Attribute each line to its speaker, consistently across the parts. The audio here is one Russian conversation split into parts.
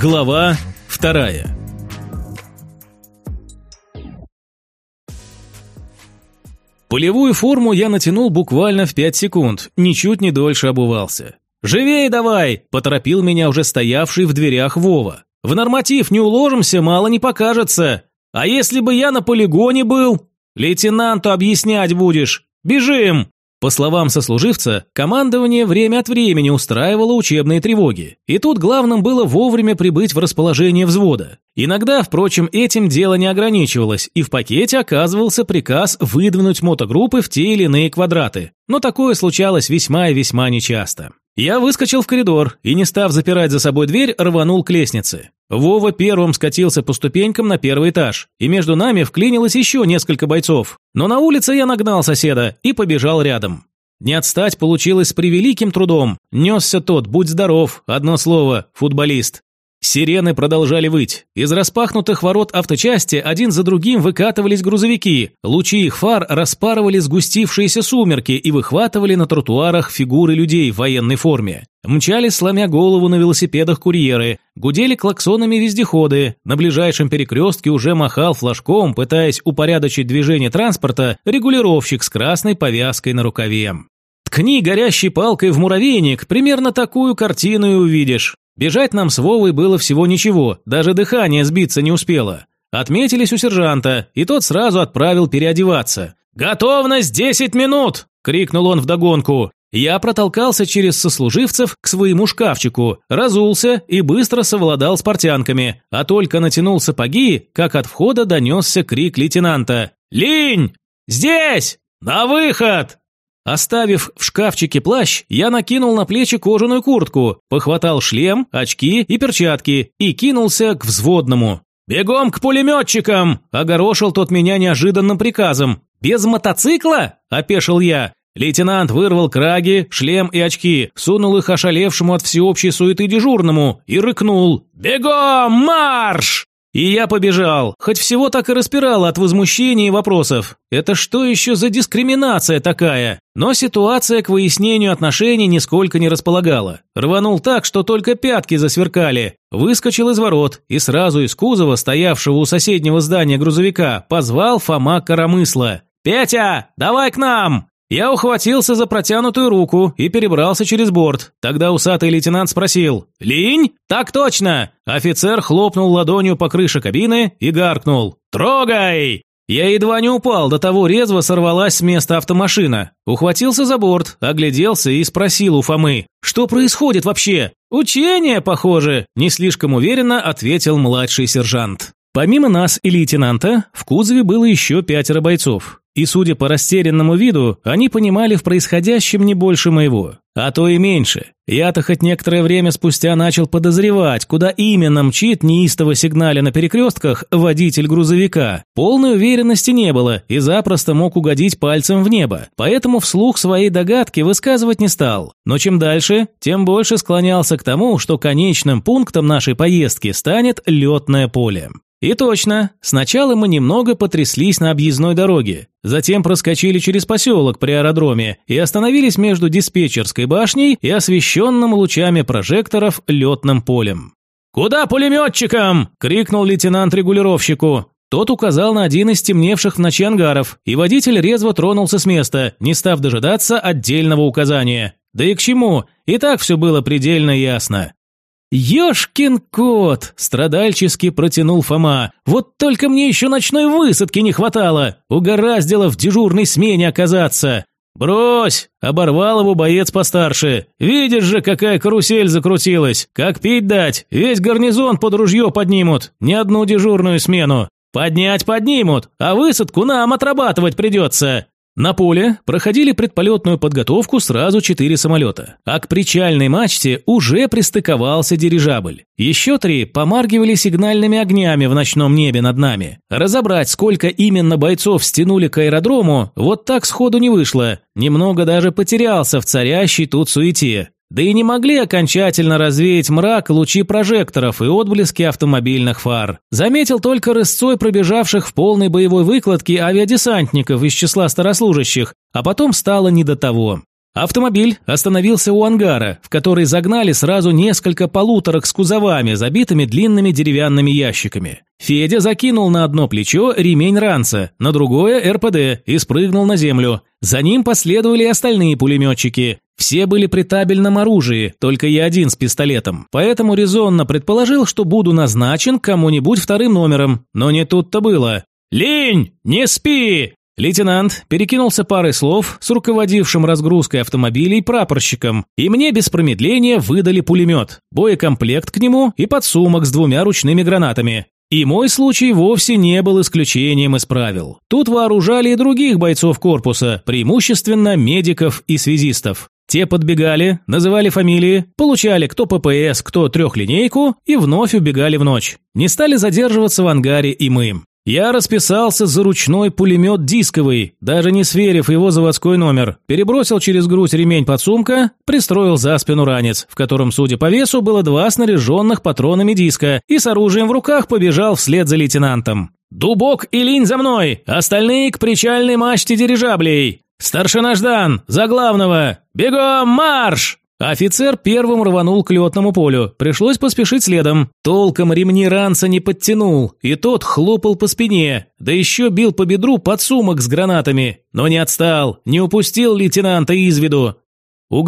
Speaker 1: Глава вторая. Полевую форму я натянул буквально в пять секунд, ничуть не дольше обувался. «Живей давай!» – поторопил меня уже стоявший в дверях Вова. «В норматив не уложимся, мало не покажется. А если бы я на полигоне был? Лейтенанту объяснять будешь. Бежим!» По словам сослуживца, командование время от времени устраивало учебные тревоги, и тут главным было вовремя прибыть в расположение взвода. Иногда, впрочем, этим дело не ограничивалось, и в пакете оказывался приказ выдвинуть мотогруппы в те или иные квадраты. Но такое случалось весьма и весьма нечасто. Я выскочил в коридор и, не став запирать за собой дверь, рванул к лестнице. Вова первым скатился по ступенькам на первый этаж, и между нами вклинилось еще несколько бойцов. Но на улице я нагнал соседа и побежал рядом. Не отстать получилось с превеликим трудом. Несся тот, будь здоров, одно слово, футболист. Сирены продолжали выть. Из распахнутых ворот авточасти один за другим выкатывались грузовики. Лучи их фар распарывали сгустившиеся сумерки и выхватывали на тротуарах фигуры людей в военной форме. Мчались, сломя голову на велосипедах курьеры, гудели клаксонами вездеходы, на ближайшем перекрестке уже махал флажком, пытаясь упорядочить движение транспорта, регулировщик с красной повязкой на рукаве. Ткни горящей палкой в муравейник, примерно такую картину и увидишь. Бежать нам с Вовой было всего ничего, даже дыхание сбиться не успело. Отметились у сержанта, и тот сразу отправил переодеваться. «Готовность десять минут!» – крикнул он вдогонку. Я протолкался через сослуживцев к своему шкафчику, разулся и быстро совладал с портянками, а только натянул сапоги, как от входа донесся крик лейтенанта. «Линь! Здесь! На выход!» Оставив в шкафчике плащ, я накинул на плечи кожаную куртку, похватал шлем, очки и перчатки и кинулся к взводному. «Бегом к пулеметчикам!» – огорошил тот меня неожиданным приказом. «Без мотоцикла?» – опешил я. Лейтенант вырвал краги, шлем и очки, сунул их ошалевшему от всеобщей суеты дежурному и рыкнул «Бегом, марш!» И я побежал, хоть всего так и распирало от возмущения и вопросов. Это что еще за дискриминация такая? Но ситуация к выяснению отношений нисколько не располагала. Рванул так, что только пятки засверкали. Выскочил из ворот и сразу из кузова, стоявшего у соседнего здания грузовика, позвал Фома Коромысла. «Петя, давай к нам!» Я ухватился за протянутую руку и перебрался через борт. Тогда усатый лейтенант спросил «Линь?» «Так точно!» Офицер хлопнул ладонью по крыше кабины и гаркнул «Трогай!» Я едва не упал, до того резво сорвалась с места автомашина. Ухватился за борт, огляделся и спросил у Фомы «Что происходит вообще?» «Учение, похоже», – не слишком уверенно ответил младший сержант. Помимо нас и лейтенанта, в кузове было еще пятеро бойцов. И, судя по растерянному виду, они понимали в происходящем не больше моего. А то и меньше. Я-то хоть некоторое время спустя начал подозревать, куда именно мчит неистово сигналя на перекрестках водитель грузовика. Полной уверенности не было и запросто мог угодить пальцем в небо. Поэтому вслух своей догадки высказывать не стал. Но чем дальше, тем больше склонялся к тому, что конечным пунктом нашей поездки станет летное поле. И точно, сначала мы немного потряслись на объездной дороге, затем проскочили через поселок при аэродроме и остановились между диспетчерской башней и освещенным лучами прожекторов летным полем. «Куда пулеметчикам?» – крикнул лейтенант регулировщику. Тот указал на один из темневших в ночи ангаров, и водитель резво тронулся с места, не став дожидаться отдельного указания. Да и к чему, и так все было предельно ясно. «Ешкин кот!» – страдальчески протянул Фома. «Вот только мне еще ночной высадки не хватало! Угораздило в дежурной смене оказаться!» «Брось!» – оборвал его боец постарше. «Видишь же, какая карусель закрутилась! Как пить дать? Весь гарнизон под ружье поднимут, ни одну дежурную смену. Поднять поднимут, а высадку нам отрабатывать придется!» На поле проходили предполетную подготовку сразу четыре самолета, а к причальной мачте уже пристыковался дирижабль. Еще три помаргивали сигнальными огнями в ночном небе над нами. Разобрать, сколько именно бойцов стянули к аэродрому, вот так сходу не вышло. Немного даже потерялся в царящей тут суете. Да и не могли окончательно развеять мрак лучи прожекторов и отблески автомобильных фар. Заметил только рысцой пробежавших в полной боевой выкладке авиадесантников из числа старослужащих, а потом стало не до того. Автомобиль остановился у ангара, в который загнали сразу несколько полуторок с кузовами, забитыми длинными деревянными ящиками. Федя закинул на одно плечо ремень ранца, на другое РПД и спрыгнул на землю. За ним последовали остальные пулеметчики. Все были при табельном оружии, только я один с пистолетом. Поэтому резонно предположил, что буду назначен кому-нибудь вторым номером. Но не тут-то было. «Лень! Не спи!» Лейтенант перекинулся парой слов с руководившим разгрузкой автомобилей прапорщиком, и мне без промедления выдали пулемет, боекомплект к нему и подсумок с двумя ручными гранатами. И мой случай вовсе не был исключением из правил. Тут вооружали и других бойцов корпуса, преимущественно медиков и связистов. Те подбегали, называли фамилии, получали кто ППС, кто трехлинейку и вновь убегали в ночь. Не стали задерживаться в ангаре и мы. Я расписался за ручной пулемет дисковый, даже не сверив его заводской номер, перебросил через грудь ремень подсумка, пристроил за спину ранец, в котором, судя по весу, было два снаряженных патронами диска, и с оружием в руках побежал вслед за лейтенантом. «Дубок и линь за мной! Остальные к причальной мачте дирижаблей! Старшина Ждан! За главного! Бегом марш!» Офицер первым рванул к летному полю, пришлось поспешить следом. Толком ремни ранца не подтянул, и тот хлопал по спине, да еще бил по бедру под сумок с гранатами. Но не отстал, не упустил лейтенанта из виду. У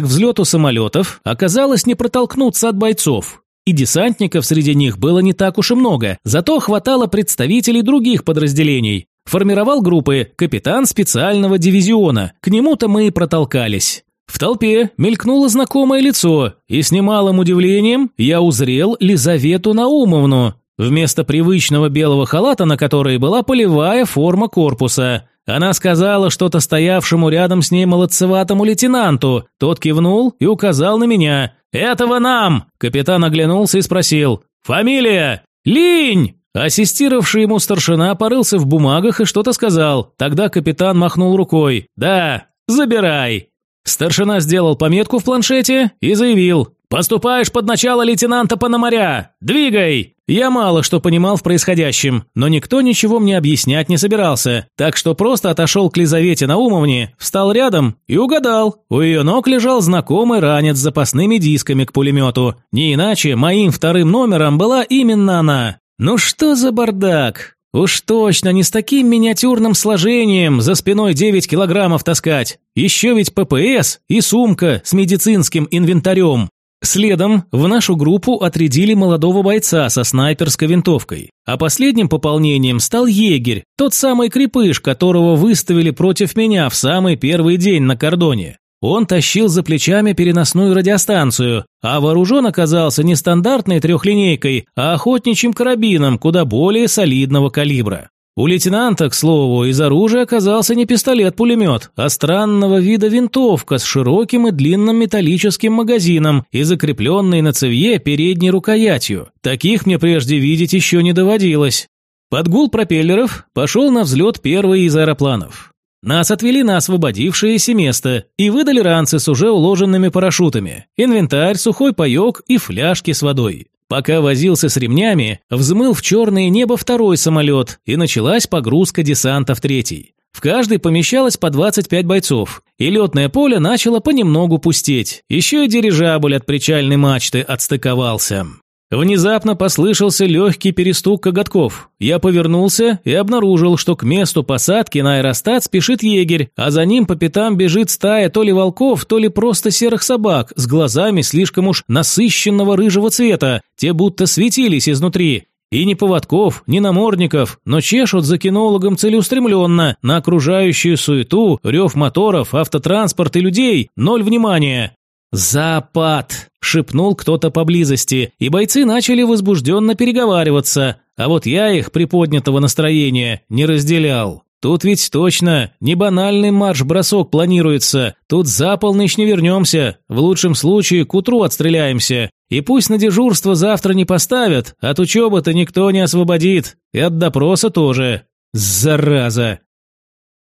Speaker 1: к взлету самолетов оказалось не протолкнуться от бойцов. И десантников среди них было не так уж и много, зато хватало представителей других подразделений. Формировал группы капитан специального дивизиона, к нему-то мы и протолкались. В толпе мелькнуло знакомое лицо, и с немалым удивлением я узрел Лизавету Наумовну. Вместо привычного белого халата, на которой была полевая форма корпуса. Она сказала что-то стоявшему рядом с ней молодцеватому лейтенанту. Тот кивнул и указал на меня. «Этого нам!» Капитан оглянулся и спросил. «Фамилия?» «Линь!» Ассистировавший ему старшина порылся в бумагах и что-то сказал. Тогда капитан махнул рукой. «Да, забирай!» Старшина сделал пометку в планшете и заявил «Поступаешь под начало лейтенанта Пономаря! Двигай!» Я мало что понимал в происходящем, но никто ничего мне объяснять не собирался, так что просто отошел к Лизавете Наумовне, встал рядом и угадал. У ее ног лежал знакомый ранец с запасными дисками к пулемету. Не иначе моим вторым номером была именно она. Ну что за бардак? Уж точно не с таким миниатюрным сложением за спиной 9 килограммов таскать. Еще ведь ППС и сумка с медицинским инвентарем. Следом в нашу группу отрядили молодого бойца со снайперской винтовкой. А последним пополнением стал егерь, тот самый крепыш, которого выставили против меня в самый первый день на кордоне. Он тащил за плечами переносную радиостанцию, а вооружен оказался не стандартной трехлинейкой, а охотничьим карабином куда более солидного калибра. У лейтенанта, к слову, из оружия оказался не пистолет-пулемет, а странного вида винтовка с широким и длинным металлическим магазином и закрепленной на цевье передней рукоятью. Таких мне прежде видеть еще не доводилось. Под гул пропеллеров пошел на взлет первый из аэропланов. Нас отвели на освободившееся место и выдали ранцы с уже уложенными парашютами, инвентарь, сухой паёк и фляжки с водой. Пока возился с ремнями, взмыл в черное небо второй самолет, и началась погрузка десанта в третий. В каждый помещалось по 25 бойцов, и летное поле начало понемногу пустеть. Еще и дирижабль от причальной мачты отстыковался. Внезапно послышался легкий перестук коготков. Я повернулся и обнаружил, что к месту посадки на аэростат спешит егерь, а за ним по пятам бежит стая то ли волков, то ли просто серых собак с глазами слишком уж насыщенного рыжего цвета, те будто светились изнутри. И ни поводков, ни намордников, но чешут за кинологом целеустремленно, на окружающую суету, рев моторов, автотранспорт и людей, ноль внимания. «Запад!» – шепнул кто-то поблизости, и бойцы начали возбужденно переговариваться, а вот я их приподнятого настроения не разделял. Тут ведь точно не банальный марш-бросок планируется, тут за полночь не вернемся, в лучшем случае к утру отстреляемся. И пусть на дежурство завтра не поставят, от учебы-то никто не освободит, и от допроса тоже. Зараза!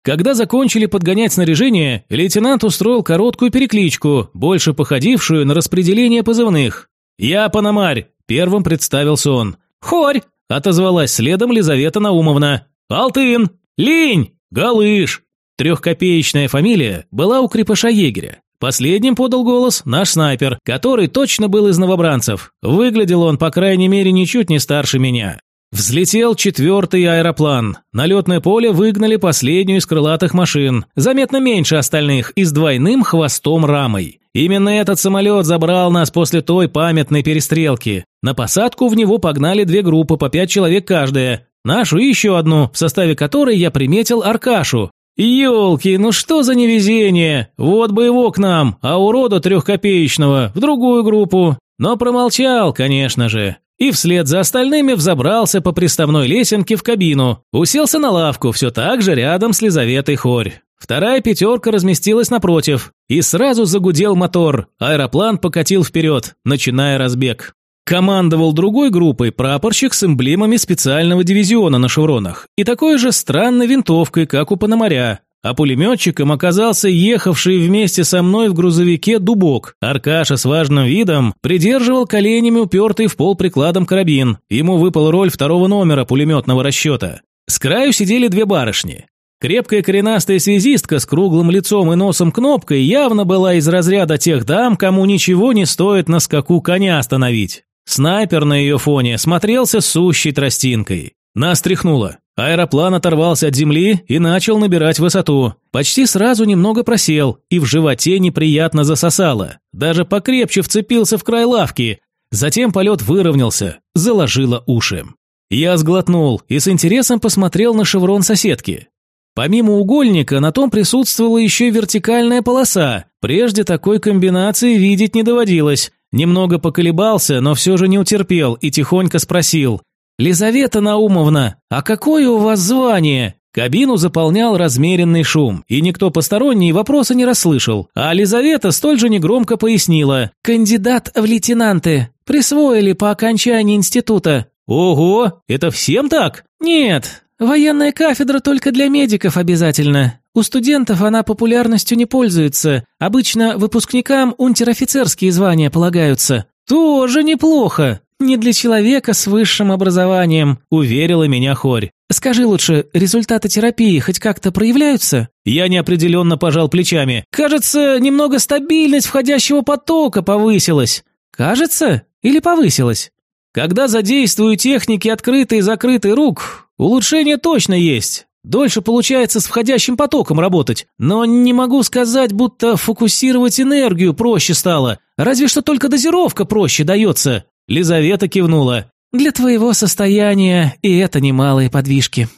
Speaker 1: Когда закончили подгонять снаряжение, лейтенант устроил короткую перекличку, больше походившую на распределение позывных. «Я Пономарь», – первым представился он. «Хорь», – отозвалась следом Лизавета Наумовна. «Алтын», «Линь», «Галыш». Трехкопеечная фамилия была у крепыша егеря. Последним подал голос наш снайпер, который точно был из новобранцев. Выглядел он, по крайней мере, ничуть не старше меня. Взлетел четвертый аэроплан. На летное поле выгнали последнюю из крылатых машин, заметно меньше остальных и с двойным хвостом рамой. Именно этот самолет забрал нас после той памятной перестрелки. На посадку в него погнали две группы по пять человек каждая. Нашу и еще одну, в составе которой я приметил Аркашу. Ёлки, ну что за невезение! Вот бы его к нам, а урода трехкопеечного в другую группу. Но промолчал, конечно же и вслед за остальными взобрался по приставной лесенке в кабину, уселся на лавку, все так же рядом с Лизаветой Хорь. Вторая пятерка разместилась напротив, и сразу загудел мотор, аэроплан покатил вперед, начиная разбег. Командовал другой группой прапорщик с эмблемами специального дивизиона на шевронах и такой же странной винтовкой, как у Пономаря, а пулеметчиком оказался ехавший вместе со мной в грузовике дубок. Аркаша с важным видом придерживал коленями упертый в пол прикладом карабин. Ему выпала роль второго номера пулеметного расчета. С краю сидели две барышни. Крепкая коренастая связистка с круглым лицом и носом кнопкой явно была из разряда тех дам, кому ничего не стоит на скаку коня остановить. Снайпер на ее фоне смотрелся сущей тростинкой. Нас тряхнуло. Аэроплан оторвался от земли и начал набирать высоту. Почти сразу немного просел, и в животе неприятно засосало. Даже покрепче вцепился в край лавки. Затем полет выровнялся, заложило уши. Я сглотнул и с интересом посмотрел на шеврон соседки. Помимо угольника, на том присутствовала еще и вертикальная полоса. Прежде такой комбинации видеть не доводилось. Немного поколебался, но все же не утерпел и тихонько спросил. «Лизавета Наумовна, а какое у вас звание?» Кабину заполнял размеренный шум, и никто посторонний вопроса не расслышал, а Лизавета столь же негромко пояснила «Кандидат в лейтенанты. Присвоили по окончании института». «Ого, это всем так?» «Нет, военная кафедра только для медиков обязательно. У студентов она популярностью не пользуется. Обычно выпускникам унтер-офицерские звания полагаются». «Тоже неплохо. «Не для человека с высшим образованием», – уверила меня Хорь. «Скажи лучше, результаты терапии хоть как-то проявляются?» Я неопределенно пожал плечами. «Кажется, немного стабильность входящего потока повысилась». «Кажется? Или повысилась?» «Когда задействую техники открытой и закрытой рук, улучшение точно есть. Дольше получается с входящим потоком работать, но не могу сказать, будто фокусировать энергию проще стало. Разве что только дозировка проще дается. Лизавета кивнула. «Для твоего состояния и это немалые подвижки».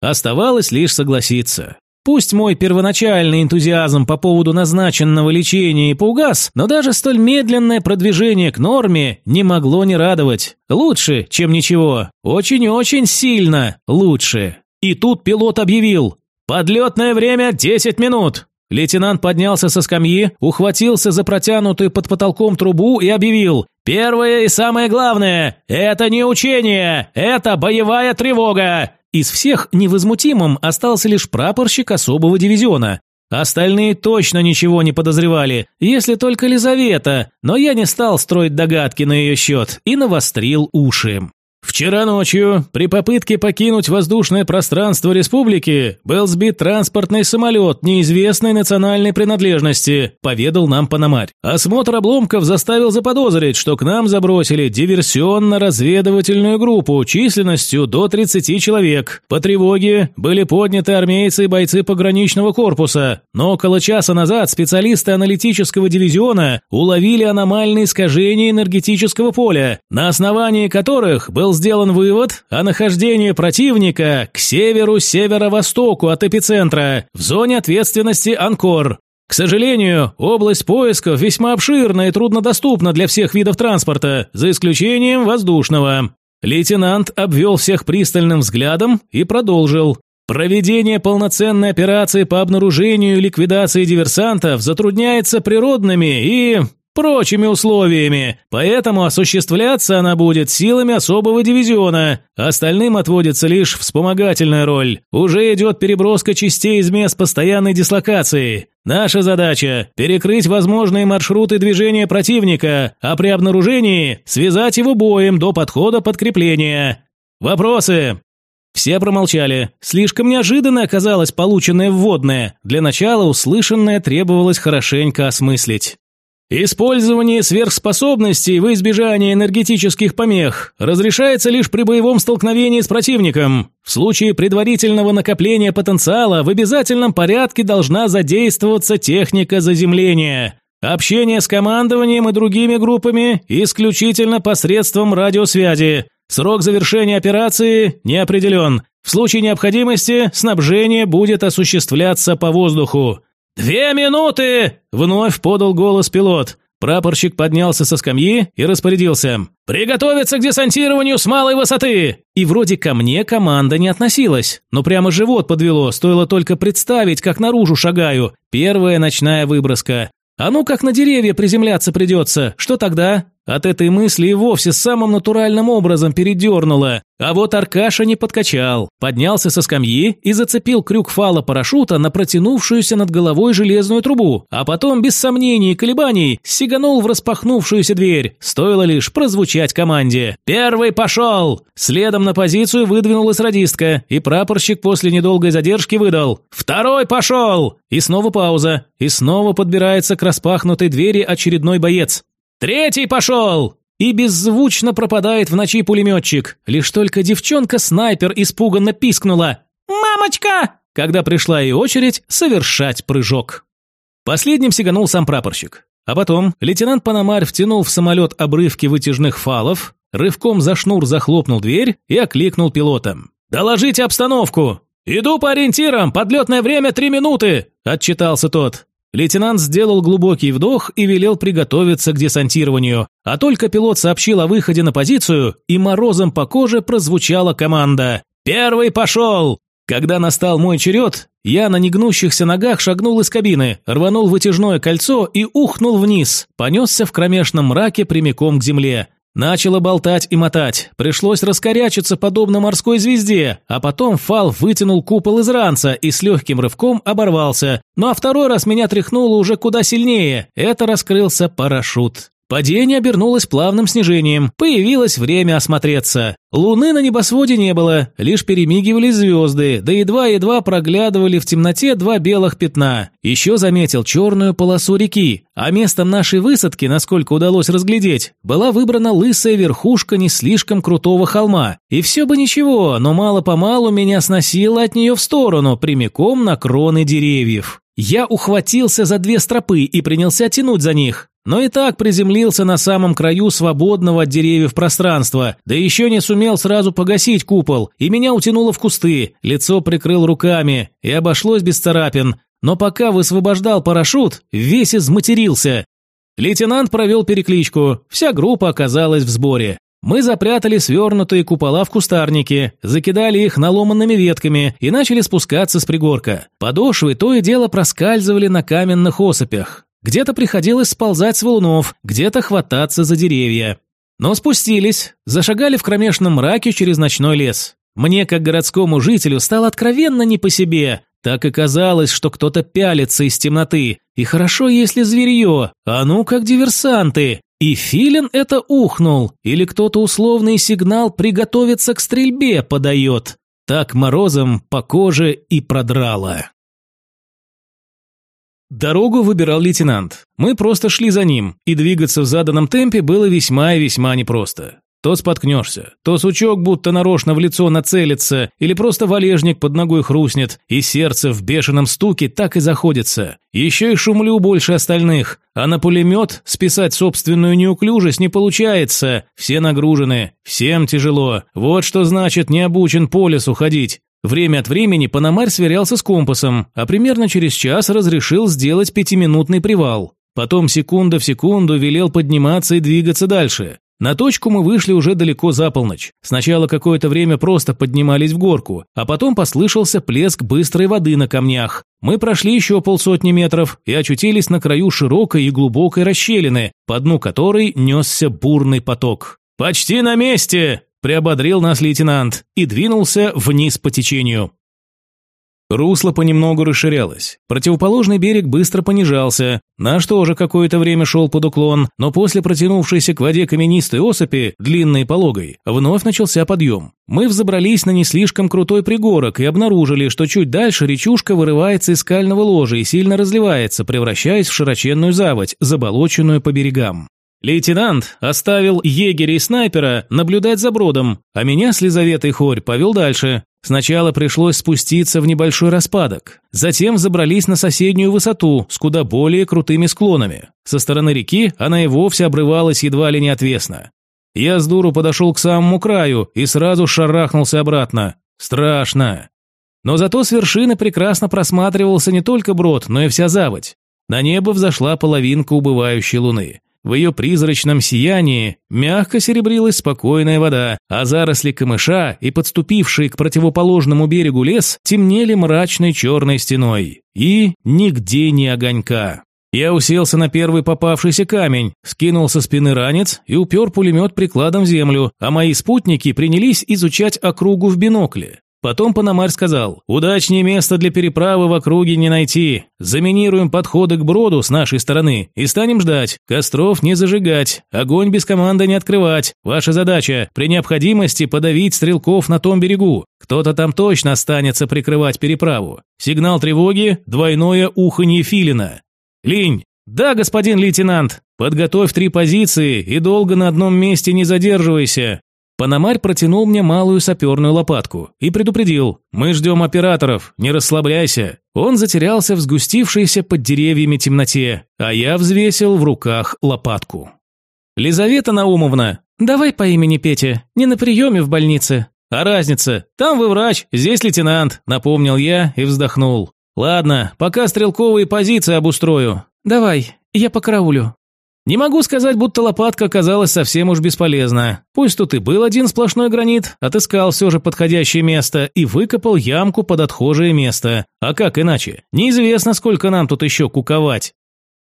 Speaker 1: Оставалось лишь согласиться. Пусть мой первоначальный энтузиазм по поводу назначенного лечения и поугас, но даже столь медленное продвижение к норме не могло не радовать. Лучше, чем ничего. Очень-очень сильно лучше. И тут пилот объявил «Подлетное время 10 минут». Лейтенант поднялся со скамьи, ухватился за протянутую под потолком трубу и объявил «Первое и самое главное – это не учение, это боевая тревога!» Из всех невозмутимым остался лишь прапорщик особого дивизиона. Остальные точно ничего не подозревали, если только Лизавета, но я не стал строить догадки на ее счет и навострил уши. Вчера ночью, при попытке покинуть воздушное пространство республики, был сбит транспортный самолет неизвестной национальной принадлежности, поведал нам Пономарь. Осмотр обломков заставил заподозрить, что к нам забросили диверсионно-разведывательную группу численностью до 30 человек. По тревоге были подняты армейцы и бойцы пограничного корпуса, но около часа назад специалисты аналитического дивизиона уловили аномальные искажения энергетического поля, на основании которых был сделан вывод о нахождении противника к северу-северо-востоку от эпицентра, в зоне ответственности Анкор. К сожалению, область поисков весьма обширна и труднодоступна для всех видов транспорта, за исключением воздушного. Лейтенант обвел всех пристальным взглядом и продолжил. Проведение полноценной операции по обнаружению и ликвидации диверсантов затрудняется природными и прочими условиями, поэтому осуществляться она будет силами особого дивизиона. Остальным отводится лишь вспомогательная роль. Уже идет переброска частей из мест постоянной дислокации. Наша задача – перекрыть возможные маршруты движения противника, а при обнаружении – связать его боем до подхода подкрепления. Вопросы? Все промолчали. Слишком неожиданно оказалось полученное вводное. Для начала услышанное требовалось хорошенько осмыслить. Использование сверхспособностей в избежание энергетических помех разрешается лишь при боевом столкновении с противником. В случае предварительного накопления потенциала в обязательном порядке должна задействоваться техника заземления. Общение с командованием и другими группами исключительно посредством радиосвязи. Срок завершения операции не определен. В случае необходимости снабжение будет осуществляться по воздуху. «Две минуты!» – вновь подал голос пилот. Прапорщик поднялся со скамьи и распорядился. «Приготовиться к десантированию с малой высоты!» И вроде ко мне команда не относилась, но прямо живот подвело, стоило только представить, как наружу шагаю. Первая ночная выброска. А ну как на деревья приземляться придется, что тогда? От этой мысли и вовсе самым натуральным образом передернуло. А вот Аркаша не подкачал, поднялся со скамьи и зацепил крюк фала парашюта на протянувшуюся над головой железную трубу, а потом, без сомнений и колебаний, сиганул в распахнувшуюся дверь. Стоило лишь прозвучать команде. «Первый пошел!» Следом на позицию выдвинулась радистка, и прапорщик после недолгой задержки выдал «Второй пошел!» И снова пауза, и снова подбирается к распахнутой двери очередной боец. «Третий пошел!» И беззвучно пропадает в ночи пулеметчик. Лишь только девчонка-снайпер испуганно пискнула «Мамочка!» когда пришла и очередь совершать прыжок. Последним сиганул сам прапорщик. А потом лейтенант Панамарь втянул в самолет обрывки вытяжных фалов, рывком за шнур захлопнул дверь и окликнул пилота. «Доложите обстановку!» «Иду по ориентирам, подлетное время три минуты!» – отчитался тот. Лейтенант сделал глубокий вдох и велел приготовиться к десантированию, а только пилот сообщил о выходе на позицию, и морозом по коже прозвучала команда «Первый пошел!». Когда настал мой черед, я на негнущихся ногах шагнул из кабины, рванул вытяжное кольцо и ухнул вниз, понесся в кромешном мраке прямиком к земле. Начало болтать и мотать, пришлось раскорячиться подобно морской звезде, а потом фал вытянул купол из ранца и с легким рывком оборвался. Ну а второй раз меня тряхнуло уже куда сильнее, это раскрылся парашют. Падение обернулось плавным снижением, появилось время осмотреться. Луны на небосводе не было, лишь перемигивались звезды, да едва-едва проглядывали в темноте два белых пятна. Еще заметил черную полосу реки, а местом нашей высадки, насколько удалось разглядеть, была выбрана лысая верхушка не слишком крутого холма. И все бы ничего, но мало-помалу меня сносило от нее в сторону, прямиком на кроны деревьев. Я ухватился за две стропы и принялся тянуть за них, но и так приземлился на самом краю свободного от деревьев пространства, да еще не сумел сразу погасить купол, и меня утянуло в кусты, лицо прикрыл руками, и обошлось без царапин. Но пока высвобождал парашют, весь изматерился. Лейтенант провел перекличку, вся группа оказалась в сборе. Мы запрятали свернутые купола в кустарнике, закидали их наломанными ветками и начали спускаться с пригорка. Подошвы то и дело проскальзывали на каменных осыпях. Где-то приходилось сползать с валунов, где-то хвататься за деревья. Но спустились, зашагали в кромешном мраке через ночной лес. Мне, как городскому жителю, стало откровенно не по себе. Так и казалось, что кто-то пялится из темноты. И хорошо, если зверье, а ну как диверсанты. И Филин это ухнул, или кто-то условный сигнал приготовиться к стрельбе подает. Так морозом по коже и продрало. Дорогу выбирал лейтенант. Мы просто шли за ним, и двигаться в заданном темпе было весьма и весьма непросто. То споткнешься, то сучок будто нарочно в лицо нацелится, или просто валежник под ногой хрустнет, и сердце в бешеном стуке так и заходится. Еще и шумлю больше остальных, а на пулемет списать собственную неуклюжесть не получается. Все нагружены, всем тяжело. Вот что значит не обучен по лесу ходить. Время от времени Панамарь сверялся с компасом, а примерно через час разрешил сделать пятиминутный привал. Потом секунда в секунду велел подниматься и двигаться дальше. На точку мы вышли уже далеко за полночь. Сначала какое-то время просто поднимались в горку, а потом послышался плеск быстрой воды на камнях. Мы прошли еще полсотни метров и очутились на краю широкой и глубокой расщелины, по дну которой несся бурный поток. «Почти на месте!» – приободрил нас лейтенант и двинулся вниз по течению. Русло понемногу расширялось. Противоположный берег быстро понижался. Наш тоже какое-то время шел под уклон, но после протянувшейся к воде каменистой осыпи, длинной пологой, вновь начался подъем. Мы взобрались на не слишком крутой пригорок и обнаружили, что чуть дальше речушка вырывается из скального ложа и сильно разливается, превращаясь в широченную заводь, заболоченную по берегам. Лейтенант оставил егеря и снайпера наблюдать за бродом, а меня с Лизаветой Хорь повел дальше. Сначала пришлось спуститься в небольшой распадок, затем забрались на соседнюю высоту с куда более крутыми склонами. Со стороны реки она и вовсе обрывалась едва ли не отвесно. Я с дуру подошел к самому краю и сразу шарахнулся обратно. Страшно. Но зато с вершины прекрасно просматривался не только брод, но и вся заводь. На небо взошла половинка убывающей луны. В ее призрачном сиянии мягко серебрилась спокойная вода, а заросли камыша и подступивший к противоположному берегу лес темнели мрачной черной стеной. И нигде ни огонька. Я уселся на первый попавшийся камень, скинул со спины ранец и упер пулемет прикладом в землю, а мои спутники принялись изучать округу в бинокле. Потом Панамарь сказал, «Удачнее место для переправы в округе не найти. Заминируем подходы к броду с нашей стороны и станем ждать. Костров не зажигать, огонь без команды не открывать. Ваша задача – при необходимости подавить стрелков на том берегу. Кто-то там точно останется прикрывать переправу. Сигнал тревоги – двойное уханье филина. Линь, да, господин лейтенант, подготовь три позиции и долго на одном месте не задерживайся. Панамарь протянул мне малую саперную лопатку и предупредил «Мы ждем операторов, не расслабляйся». Он затерялся в сгустившейся под деревьями темноте, а я взвесил в руках лопатку. «Лизавета Наумовна, давай по имени Петя, не на приеме в больнице». «А разница? Там вы врач, здесь лейтенант», – напомнил я и вздохнул. «Ладно, пока стрелковые позиции обустрою». «Давай, я по караулю». Не могу сказать, будто лопатка оказалась совсем уж бесполезна. Пусть тут и был один сплошной гранит, отыскал все же подходящее место и выкопал ямку под отхожее место. А как иначе? Неизвестно, сколько нам тут еще куковать.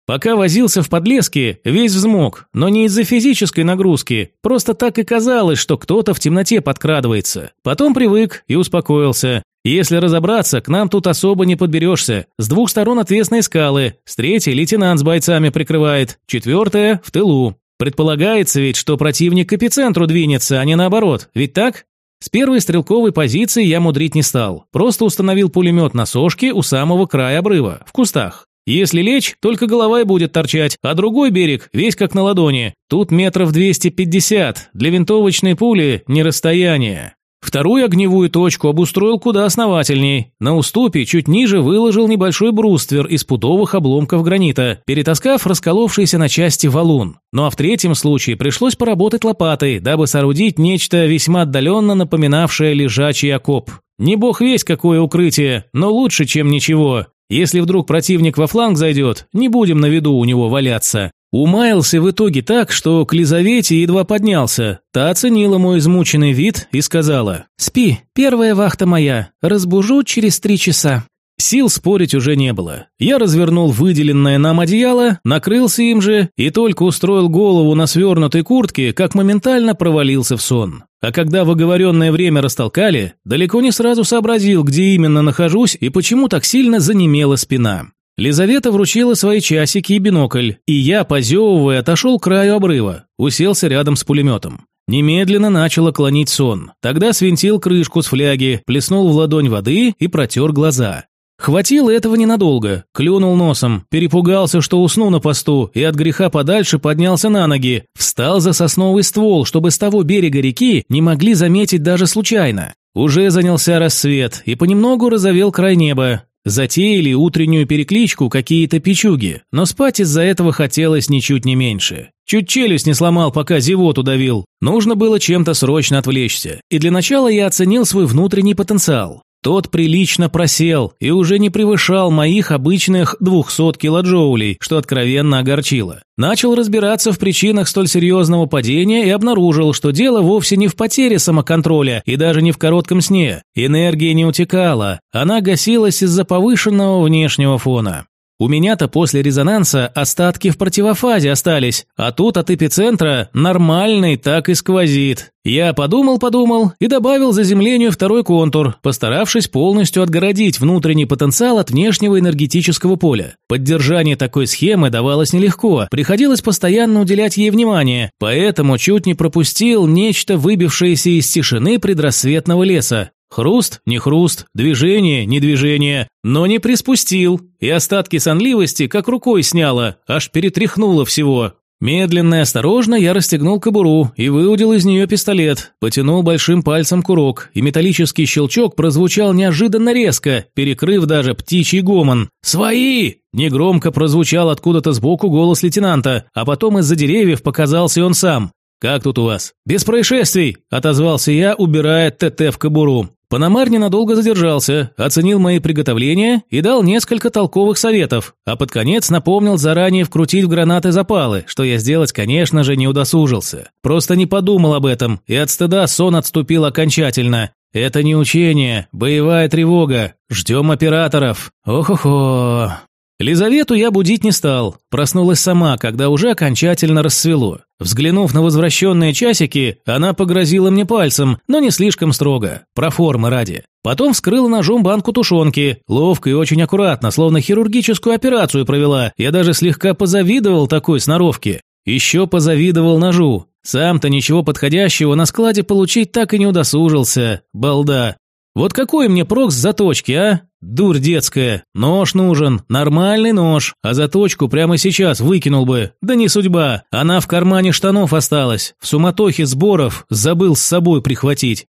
Speaker 1: Пока возился в подлеске, весь взмок, но не из-за физической нагрузки, просто так и казалось, что кто-то в темноте подкрадывается. Потом привык и успокоился. Если разобраться, к нам тут особо не подберешься. С двух сторон отвесные скалы, с третьей лейтенант с бойцами прикрывает, четвертая – в тылу. Предполагается ведь, что противник к эпицентру двинется, а не наоборот, ведь так? С первой стрелковой позиции я мудрить не стал, просто установил пулемет на сошке у самого края обрыва, в кустах. Если лечь, только голова и будет торчать, а другой берег весь как на ладони. Тут метров 250, для винтовочной пули не расстояние. Вторую огневую точку обустроил куда основательней. На уступе чуть ниже выложил небольшой бруствер из пудовых обломков гранита, перетаскав расколовшийся на части валун. Ну а в третьем случае пришлось поработать лопатой, дабы соорудить нечто весьма отдаленно напоминавшее лежачий окоп. Не бог весь какое укрытие, но лучше, чем ничего. Если вдруг противник во фланг зайдет, не будем на виду у него валяться. Умаялся в итоге так, что к Лизавете едва поднялся. Та оценила мой измученный вид и сказала «Спи, первая вахта моя, разбужу через три часа». Сил спорить уже не было. Я развернул выделенное нам одеяло, накрылся им же и только устроил голову на свернутой куртке, как моментально провалился в сон. А когда в оговоренное время растолкали, далеко не сразу сообразил, где именно нахожусь и почему так сильно занемела спина. Лизавета вручила свои часики и бинокль, и я, позевывая, отошел к краю обрыва, уселся рядом с пулеметом. Немедленно начало клонить сон. Тогда свинтил крышку с фляги, плеснул в ладонь воды и протер глаза. Хватило этого ненадолго. Клюнул носом, перепугался, что усну на посту, и от греха подальше поднялся на ноги. Встал за сосновый ствол, чтобы с того берега реки не могли заметить даже случайно. Уже занялся рассвет, и понемногу разовел край неба. Затеяли утреннюю перекличку какие-то печуги, но спать из-за этого хотелось ничуть не меньше. Чуть челюсть не сломал, пока зевоту давил. Нужно было чем-то срочно отвлечься. И для начала я оценил свой внутренний потенциал. Тот прилично просел и уже не превышал моих обычных 200 килоджоулей, что откровенно огорчило. Начал разбираться в причинах столь серьезного падения и обнаружил, что дело вовсе не в потере самоконтроля и даже не в коротком сне. Энергия не утекала, она гасилась из-за повышенного внешнего фона. У меня-то после резонанса остатки в противофазе остались, а тут от эпицентра нормальный так и сквозит. Я подумал-подумал и добавил заземлению второй контур, постаравшись полностью отгородить внутренний потенциал от внешнего энергетического поля. Поддержание такой схемы давалось нелегко, приходилось постоянно уделять ей внимание, поэтому чуть не пропустил нечто выбившееся из тишины предрассветного леса. Хруст, не хруст, движение, не движение, но не приспустил, и остатки сонливости как рукой сняло, аж перетряхнуло всего. Медленно и осторожно я расстегнул кобуру и выудил из нее пистолет, потянул большим пальцем курок, и металлический щелчок прозвучал неожиданно резко, перекрыв даже птичий гомон. «Свои!» Негромко прозвучал откуда-то сбоку голос лейтенанта, а потом из-за деревьев показался он сам. «Как тут у вас?» «Без происшествий!» – отозвался я, убирая ТТ в кобуру. Панамар ненадолго задержался, оценил мои приготовления и дал несколько толковых советов, а под конец напомнил заранее вкрутить в гранаты запалы, что я сделать, конечно же, не удосужился. Просто не подумал об этом, и от стыда сон отступил окончательно. Это не учение, боевая тревога. Ждем операторов. Ох-охо. Лизавету я будить не стал, проснулась сама, когда уже окончательно рассвело. Взглянув на возвращенные часики, она погрозила мне пальцем, но не слишком строго, про формы ради. Потом вскрыла ножом банку тушенки, ловко и очень аккуратно, словно хирургическую операцию провела. Я даже слегка позавидовал такой сноровке. Еще позавидовал ножу. Сам-то ничего подходящего на складе получить так и не удосужился. Балда. Вот какой мне прок с заточки, а? Дурь детская. Нож нужен, нормальный нож, а заточку прямо сейчас выкинул бы. Да не судьба, она в кармане штанов осталась. В суматохе сборов забыл с собой прихватить.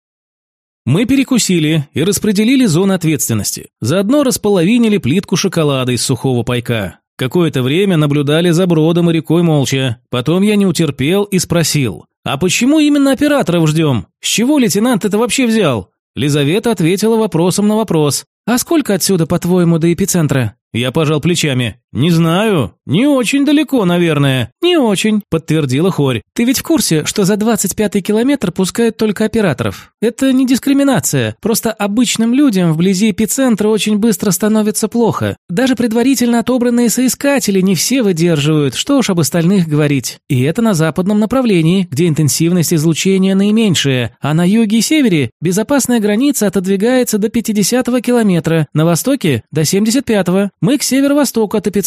Speaker 1: Мы перекусили и распределили зоны ответственности. Заодно располовинили плитку шоколада из сухого пайка. Какое-то время наблюдали за бродом и рекой молча. Потом я не утерпел и спросил. «А почему именно операторов ждем? С чего лейтенант это вообще взял?» Лизавета ответила вопросом на вопрос. «А сколько отсюда, по-твоему, до эпицентра?» Я пожал плечами. «Не знаю. Не очень далеко, наверное». «Не очень», – подтвердила Хорь. «Ты ведь в курсе, что за 25-й километр пускают только операторов? Это не дискриминация. Просто обычным людям вблизи эпицентра очень быстро становится плохо. Даже предварительно отобранные соискатели не все выдерживают, что уж об остальных говорить. И это на западном направлении, где интенсивность излучения наименьшая, а на юге и севере безопасная граница отодвигается до 50-го километра, на востоке – до 75-го. Мы к северо-востоку от эпицентра,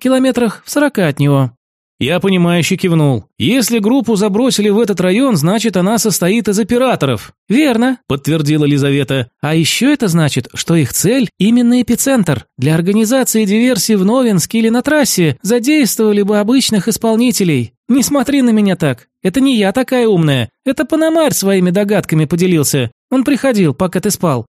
Speaker 1: километрах в сорока от него». Я понимающе кивнул. Если группу забросили в этот район, значит, она состоит из операторов.
Speaker 2: Верно, подтвердила Лизавета. А еще это значит, что их цель именно эпицентр. Для организации диверсии в Новинске или на трассе задействовали бы обычных исполнителей. Не смотри на меня так. Это не я такая умная. Это Панамарь своими догадками поделился. Он приходил, пока ты спал.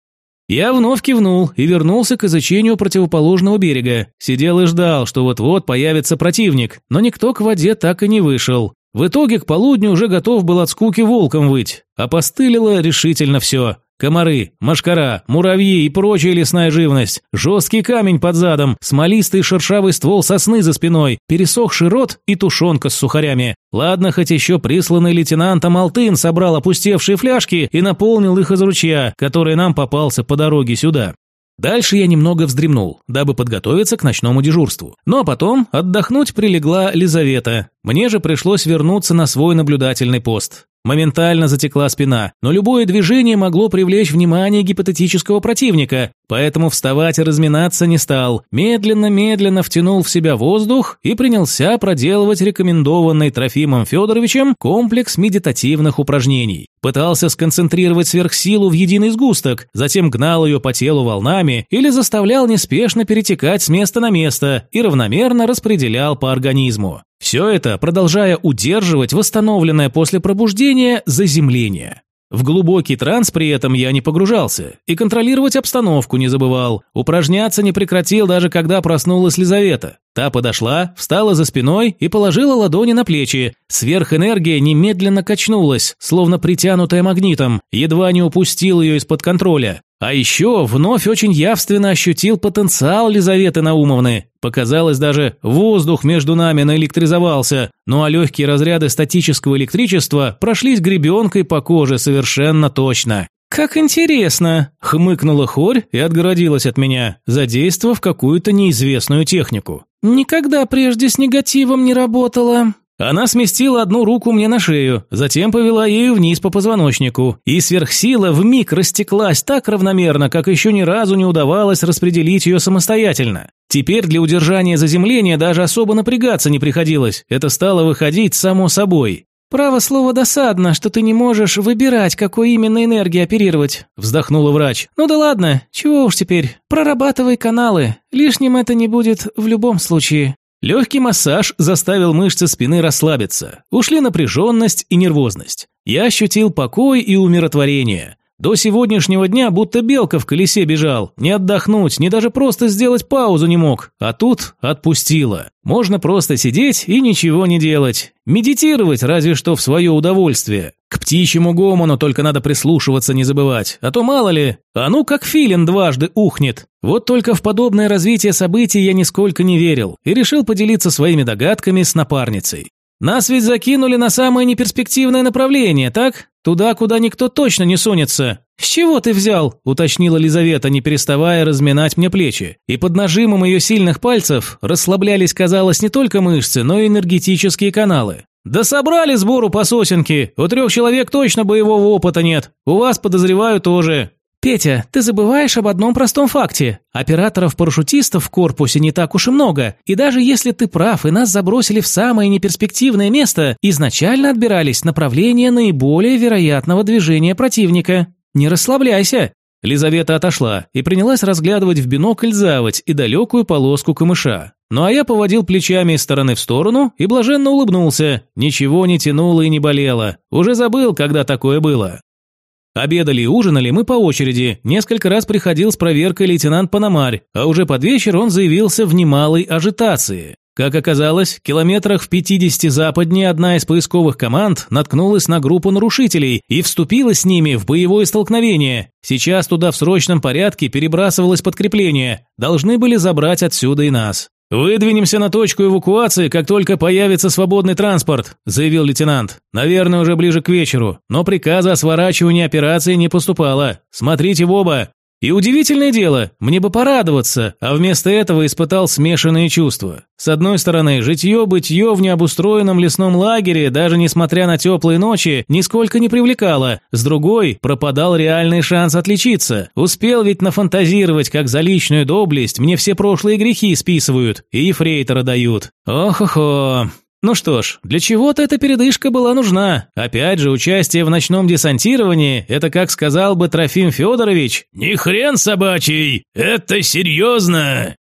Speaker 1: Я вновь кивнул и вернулся к изучению противоположного берега. Сидел и ждал, что вот-вот появится противник, но никто к воде так и не вышел. В итоге к полудню уже готов был от скуки волком выть, а постылило решительно все. Комары, мошкара, муравьи и прочая лесная живность, жесткий камень под задом, смолистый шершавый ствол сосны за спиной, пересохший рот и тушенка с сухарями. Ладно, хоть еще присланный лейтенантом Алтын собрал опустевшие фляжки и наполнил их из ручья, который нам попался по дороге сюда. Дальше я немного вздремнул, дабы подготовиться к ночному дежурству. Ну а потом отдохнуть прилегла Лизавета. Мне же пришлось вернуться на свой наблюдательный пост. Моментально затекла спина, но любое движение могло привлечь внимание гипотетического противника, поэтому вставать и разминаться не стал. Медленно-медленно втянул в себя воздух и принялся проделывать рекомендованный Трофимом Федоровичем комплекс медитативных упражнений. Пытался сконцентрировать сверхсилу в единый сгусток, затем гнал ее по телу волнами или заставлял неспешно перетекать с места на место и равномерно распределял по организму. Все это продолжая удерживать восстановленное после пробуждения заземление. В глубокий транс при этом я не погружался и контролировать обстановку не забывал. Упражняться не прекратил даже когда проснулась Лизавета. Та подошла, встала за спиной и положила ладони на плечи. Сверхэнергия немедленно качнулась, словно притянутая магнитом, едва не упустил ее из-под контроля. А еще вновь очень явственно ощутил потенциал Лизаветы Наумовны. Показалось, даже воздух между нами наэлектризовался, ну а легкие разряды статического электричества прошлись гребенкой по коже совершенно точно. «Как интересно!» – хмыкнула Хорь и отгородилась от меня, задействовав какую-то неизвестную технику. «Никогда прежде с негативом не работала». Она сместила одну руку мне на шею, затем повела ею вниз по позвоночнику, и сверхсила вмиг растеклась так равномерно, как еще ни разу не удавалось распределить ее самостоятельно. Теперь для удержания заземления даже особо напрягаться не приходилось, это стало выходить само собой. «Право слово досадно, что ты не можешь выбирать, какой именно энергией оперировать», – вздохнула врач. «Ну да ладно, чего уж теперь, прорабатывай каналы, лишним это не будет в любом случае». Легкий массаж заставил мышцы спины расслабиться. Ушли напряженность и нервозность. Я ощутил покой и умиротворение. До сегодняшнего дня будто белка в колесе бежал. Не отдохнуть, не даже просто сделать паузу не мог. А тут отпустила. Можно просто сидеть и ничего не делать. Медитировать разве что в свое удовольствие. К птичьему гомону только надо прислушиваться не забывать. А то мало ли, а ну как филин дважды ухнет. Вот только в подобное развитие событий я нисколько не верил и решил поделиться своими догадками с напарницей. Нас ведь закинули на самое неперспективное направление, так? Туда, куда никто точно не сунется. С чего ты взял? уточнила Лизавета, не переставая разминать мне плечи. И под нажимом ее сильных пальцев расслаблялись, казалось, не только мышцы, но и энергетические каналы. Да собрали сбору по сосенке. У трех человек точно боевого опыта нет. У вас, подозреваю, тоже. «Петя, ты забываешь об одном простом факте. Операторов-парашютистов в корпусе не так уж и много, и даже если ты прав и нас забросили в самое неперспективное место, изначально отбирались направления наиболее вероятного движения противника. Не расслабляйся». Лизавета отошла и принялась разглядывать в бинокль заводь и далекую полоску камыша. Ну а я поводил плечами из стороны в сторону и блаженно улыбнулся. Ничего не тянуло и не болело. Уже забыл, когда такое было. Обедали и ужинали мы по очереди. Несколько раз приходил с проверкой лейтенант Панамарь, а уже под вечер он заявился в немалой ажитации. Как оказалось, километрах в 50 западнее одна из поисковых команд наткнулась на группу нарушителей и вступила с ними в боевое столкновение. Сейчас туда в срочном порядке перебрасывалось подкрепление. Должны были забрать отсюда и нас. «Выдвинемся на точку эвакуации, как только появится свободный транспорт», – заявил лейтенант. «Наверное, уже ближе к вечеру, но приказа о сворачивании операции не поступало. Смотрите в оба. И удивительное дело, мне бы порадоваться, а вместо этого испытал смешанные чувства. С одной стороны, житье-бытье в необустроенном лесном лагере, даже несмотря на теплые ночи, нисколько не привлекало. С другой, пропадал реальный шанс отличиться. Успел ведь нафантазировать, как за личную доблесть мне все прошлые грехи списывают и ефрейтора дают. Ох-охо. Ну что ж, для чего-то эта передышка была нужна. Опять же, участие в ночном десантировании – это, как сказал бы Трофим Федорович, «Не хрен собачий, это серьезно!»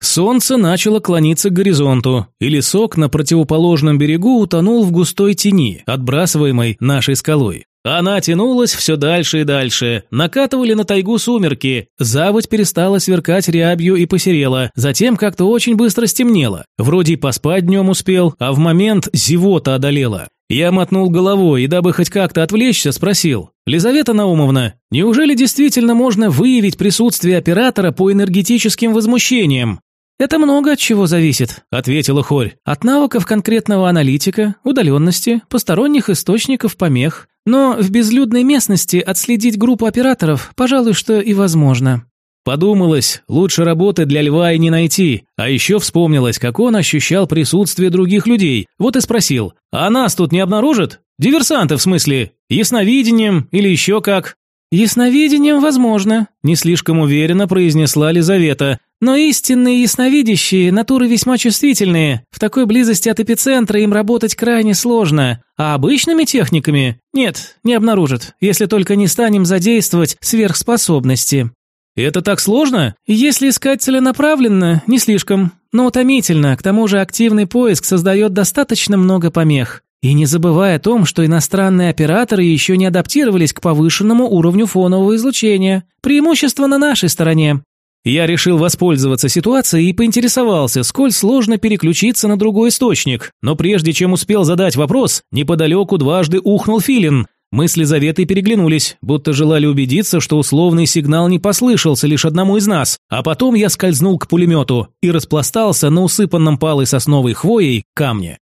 Speaker 1: Солнце начало клониться к горизонту, и лесок на противоположном берегу утонул в густой тени, отбрасываемой нашей скалой. Она тянулась все дальше и дальше. Накатывали на тайгу сумерки. Заводь перестала сверкать рябью и посерела. Затем как-то очень быстро стемнело. Вроде и поспать днем успел, а в момент зевота одолела. Я мотнул головой и, дабы хоть как-то отвлечься, спросил. «Лизавета Наумовна, неужели действительно можно выявить присутствие оператора по энергетическим возмущениям?» «Это много от чего зависит», – ответила Хорь. «От навыков конкретного аналитика, удаленности, посторонних источников помех. Но в безлюдной местности отследить группу операторов, пожалуй, что и возможно». Подумалось, лучше работы для льва и не найти. А еще вспомнилось, как он ощущал присутствие других людей. Вот и спросил, а нас тут не обнаружат? Диверсанты, в смысле? Ясновидением или еще как? «Ясновидением возможно», – не слишком уверенно произнесла Лизавета. «Но истинные ясновидящие – натуры весьма чувствительные. В такой близости от эпицентра им работать крайне сложно. А обычными техниками? Нет, не обнаружат, если только не станем задействовать сверхспособности». «Это так сложно?» «Если искать целенаправленно, не слишком, но утомительно. К тому же активный поиск создает достаточно много помех. И не забывая о том, что иностранные операторы еще не адаптировались к повышенному уровню фонового излучения. Преимущество на нашей стороне. Я решил воспользоваться ситуацией и поинтересовался, сколь сложно переключиться на другой источник. Но прежде чем успел задать вопрос, неподалеку дважды ухнул филин. Мы с Лизаветой переглянулись, будто желали убедиться, что условный сигнал не послышался лишь одному из нас. А потом я скользнул к пулемету и распластался на усыпанном палой сосновой хвоей камне.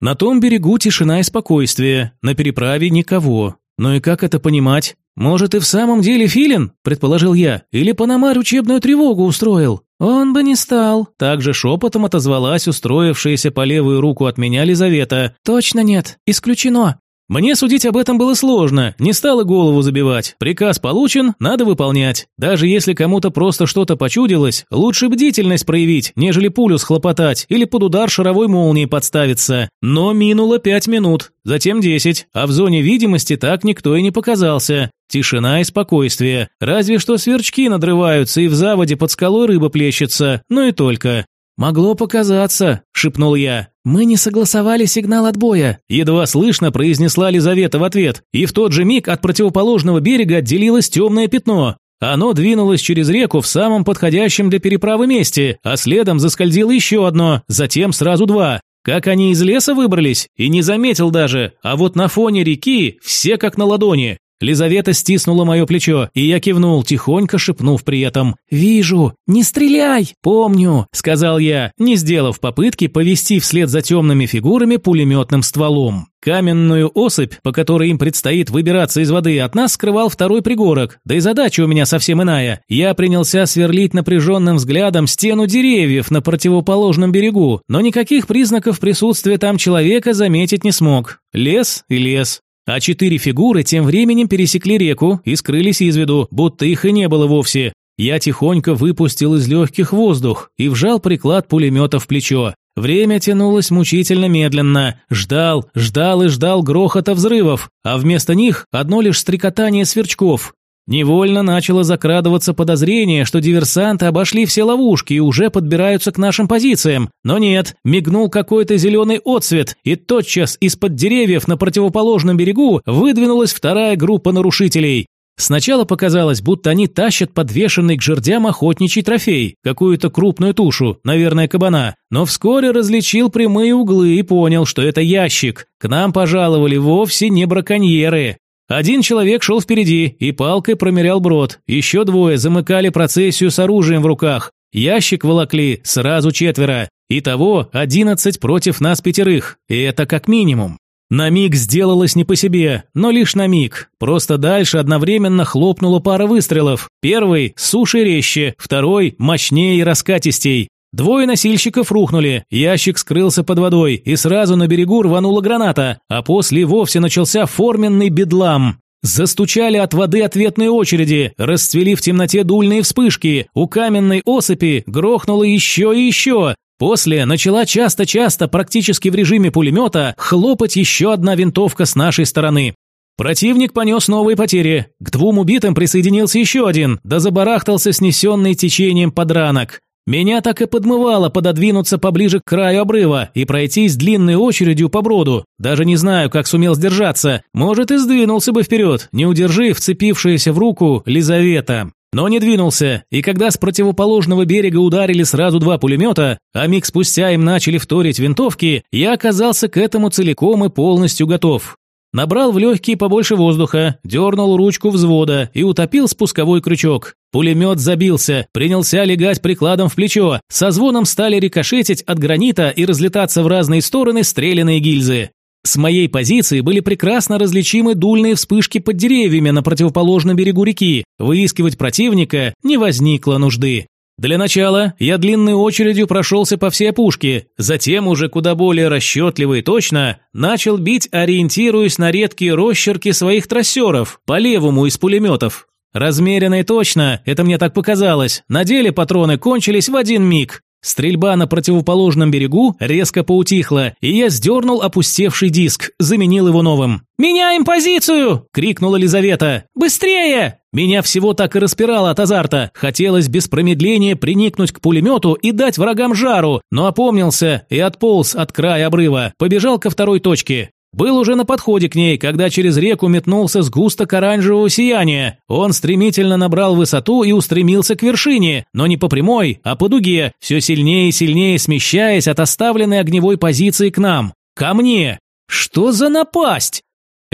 Speaker 1: На том берегу тишина и спокойствие, на переправе никого. Ну и как это понимать? Может, и в самом деле филин, предположил я, или Панамарь учебную тревогу устроил? Он бы не стал. Также шепотом отозвалась устроившаяся по левую руку от меня Лизавета. Точно нет, исключено. Мне судить об этом было сложно, не стало голову забивать. Приказ получен, надо выполнять. Даже если кому-то просто что-то почудилось, лучше бдительность проявить, нежели пулю схлопотать или под удар шаровой молнии подставиться. Но минуло пять минут, затем десять, а в зоне видимости так никто и не показался. Тишина и спокойствие. Разве что сверчки надрываются и в заводе под скалой рыба плещется, но и только. «Могло показаться», – шепнул я. «Мы не согласовали сигнал отбоя», – едва слышно произнесла Лизавета в ответ, и в тот же миг от противоположного берега отделилось темное пятно. Оно двинулось через реку в самом подходящем для переправы месте, а следом заскользило еще одно, затем сразу два. Как они из леса выбрались, и не заметил даже, а вот на фоне реки все как на ладони. Лизавета стиснула мое плечо, и я кивнул, тихонько шепнув при этом. «Вижу! Не стреляй! Помню!» – сказал я, не сделав попытки повести вслед за темными фигурами пулеметным стволом. Каменную осыпь, по которой им предстоит выбираться из воды, от нас скрывал второй пригорок, да и задача у меня совсем иная. Я принялся сверлить напряженным взглядом стену деревьев на противоположном берегу, но никаких признаков присутствия там человека заметить не смог. Лес и лес. А четыре фигуры тем временем пересекли реку и скрылись из виду, будто их и не было вовсе. Я тихонько выпустил из легких воздух и вжал приклад пулемета в плечо. Время тянулось мучительно медленно. Ждал, ждал и ждал грохота взрывов, а вместо них одно лишь стрекотание сверчков. Невольно начало закрадываться подозрение, что диверсанты обошли все ловушки и уже подбираются к нашим позициям. Но нет, мигнул какой-то зеленый отсвет, и тотчас из-под деревьев на противоположном берегу выдвинулась вторая группа нарушителей. Сначала показалось, будто они тащат подвешенный к жердям охотничий трофей, какую-то крупную тушу, наверное, кабана, но вскоре различил прямые углы и понял, что это ящик. К нам пожаловали вовсе не браконьеры. Один человек шел впереди и палкой промерял брод, еще двое замыкали процессию с оружием в руках. Ящик волокли сразу четверо. Итого одиннадцать против нас пятерых, и это как минимум. На миг сделалось не по себе, но лишь на миг. Просто дальше одновременно хлопнула пара выстрелов. Первый – суше резче, второй – мощнее и раскатистей. Двое носильщиков рухнули, ящик скрылся под водой, и сразу на берегу рванула граната, а после вовсе начался форменный бедлам. Застучали от воды ответные очереди, расцвели в темноте дульные вспышки, у каменной осыпи грохнуло еще и еще. После начала часто-часто, практически в режиме пулемета, хлопать еще одна винтовка с нашей стороны. Противник понес новые потери. К двум убитым присоединился еще один, да забарахтался снесенный течением подранок. Меня так и подмывало пододвинуться поближе к краю обрыва и пройтись длинной очередью по броду. Даже не знаю, как сумел сдержаться. Может, и сдвинулся бы вперед, не удержив вцепившаяся в руку Лизавета. Но не двинулся, и когда с противоположного берега ударили сразу два пулемета, а миг спустя им начали вторить винтовки, я оказался к этому целиком и полностью готов. Набрал в легкие побольше воздуха, дернул ручку взвода и утопил спусковой крючок. Пулемет забился, принялся легать прикладом в плечо. Со звоном стали рикошетить от гранита и разлетаться в разные стороны стреляные гильзы. С моей позиции были прекрасно различимы дульные вспышки под деревьями на противоположном берегу реки. Выискивать противника не возникло нужды. Для начала я длинной очередью прошелся по всей опушке, затем уже куда более расчетливо и точно начал бить, ориентируясь на редкие росчерки своих трассеров по левому из пулеметов. Размеренно и точно, это мне так показалось, на деле патроны кончились в один миг. Стрельба на противоположном берегу резко поутихла, и я сдернул опустевший диск, заменил его новым. «Меняем позицию!» – крикнула Лизавета. «Быстрее!» Меня всего так и распирало от азарта. Хотелось без промедления приникнуть к пулемету и дать врагам жару, но опомнился и отполз от края обрыва. Побежал ко второй точке. Был уже на подходе к ней, когда через реку метнулся сгусток оранжевого сияния. Он стремительно набрал высоту и устремился к вершине, но не по прямой, а по дуге, все сильнее и сильнее смещаясь от оставленной огневой позиции к нам. Ко мне! Что за напасть?